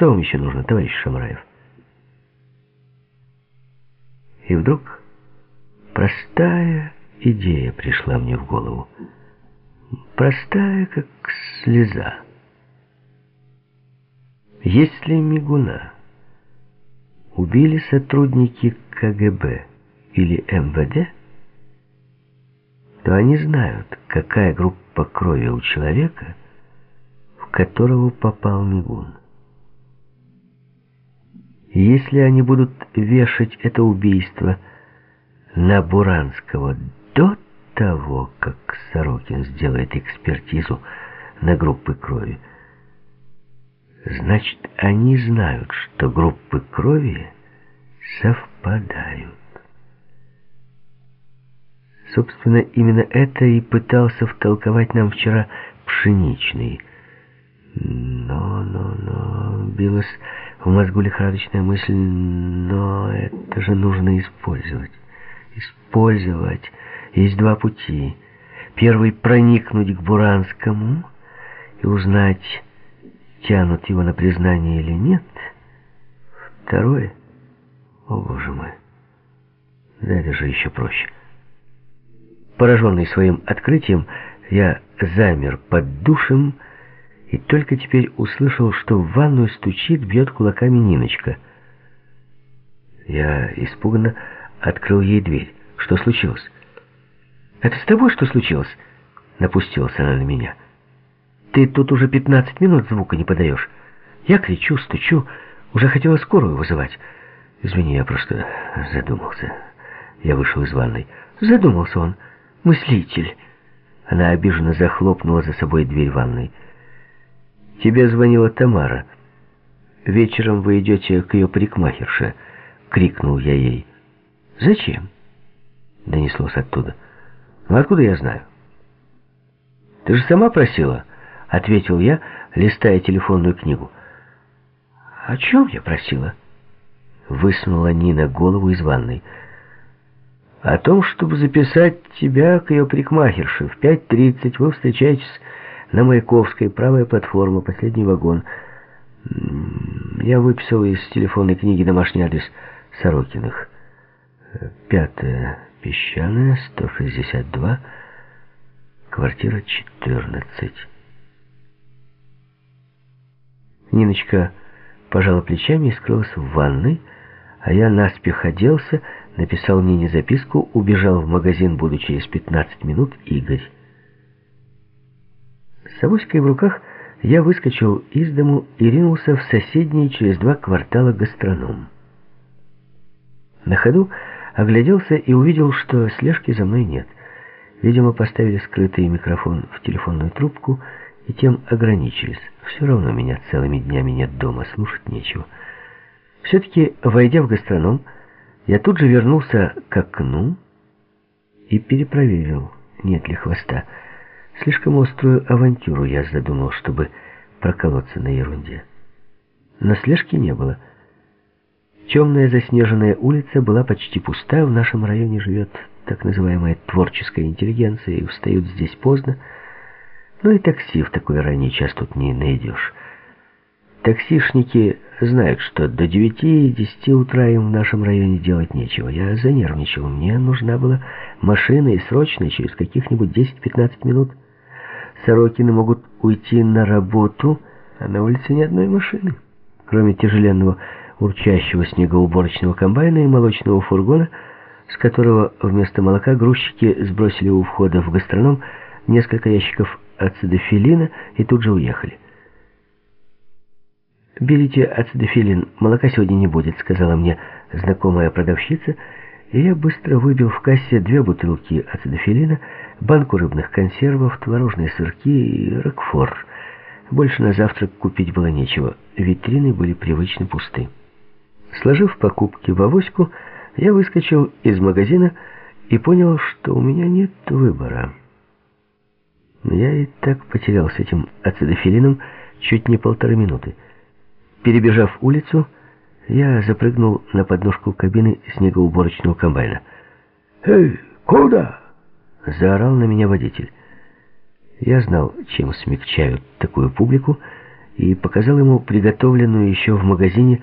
Что вам еще нужно, товарищ Шамраев? И вдруг простая идея пришла мне в голову. Простая, как слеза. Если Мигуна убили сотрудники КГБ или МВД, то они знают, какая группа крови у человека, в которого попал Мигун. Если они будут вешать это убийство на Буранского до того, как Сорокин сделает экспертизу на группы крови, значит, они знают, что группы крови совпадают. Собственно, именно это и пытался втолковать нам вчера Пшеничный. Но, но, но, билась в мозгу лихорадочная мысль, но это же нужно использовать. Использовать. Есть два пути. Первый — проникнуть к Буранскому и узнать, тянут его на признание или нет. Второе — о, боже мой, да это же еще проще. Пораженный своим открытием, я замер под душем и только теперь услышал, что в ванную стучит, бьет кулаками Ниночка. Я испуганно открыл ей дверь. Что случилось? «Это с тобой что случилось?» Напустилась она на меня. «Ты тут уже пятнадцать минут звука не подаешь. Я кричу, стучу, уже хотела скорую вызывать. Извини, я просто задумался. Я вышел из ванной. Задумался он. Мыслитель». Она обиженно захлопнула за собой дверь ванной. «Тебе звонила Тамара. Вечером вы идете к ее парикмахерше», — крикнул я ей. «Зачем?» — донеслось оттуда. «Ну, откуда я знаю?» «Ты же сама просила», — ответил я, листая телефонную книгу. «О чем я просила?» Высунула Нина голову из ванной. «О том, чтобы записать тебя к ее парикмахерше. В 5.30 вы встречаетесь на Маяковской, правая платформа, последний вагон. Я выписал из телефонной книги домашний адрес Сорокиных. Пятая, Песчаная, 162, квартира 14. Ниночка пожала плечами и скрылась в ванной, а я наспех оделся, написал Нине записку, убежал в магазин, буду через 15 минут, Игорь. С авоськой в руках я выскочил из дому и ринулся в соседний через два квартала гастроном. На ходу огляделся и увидел, что слежки за мной нет. Видимо, поставили скрытый микрофон в телефонную трубку и тем ограничились. Все равно меня целыми днями нет дома, слушать нечего. Все-таки, войдя в гастроном, я тут же вернулся к окну и перепроверил, нет ли хвоста. Слишком острую авантюру я задумал, чтобы проколоться на ерунде. Но слежки не было. Темная заснеженная улица была почти пуста, в нашем районе живет так называемая творческая интеллигенция, и встают здесь поздно. Но и такси в такой ранний час тут не найдешь. Таксишники знают, что до 9-10 утра им в нашем районе делать нечего. Я занервничал. Мне нужна была машина и срочно, через каких-нибудь 10-15 минут. Сорокины могут уйти на работу, а на улице ни одной машины. Кроме тяжеленного урчащего снегоуборочного комбайна и молочного фургона, с которого вместо молока грузчики сбросили у входа в гастроном несколько ящиков ацидофилина и тут же уехали. «Берите ацидофилин, молока сегодня не будет», — сказала мне знакомая продавщица, и я быстро выбил в кассе две бутылки ацидофилина, банку рыбных консервов, творожные сырки и рокфор. Больше на завтрак купить было нечего, витрины были привычно пусты. Сложив покупки в авоську, я выскочил из магазина и понял, что у меня нет выбора. Я и так потерял с этим ацидофилином чуть не полторы минуты. Перебежав улицу, я запрыгнул на подножку кабины снегоуборочного комбайна. «Эй, куда?» — заорал на меня водитель. Я знал, чем смягчают такую публику, и показал ему приготовленную еще в магазине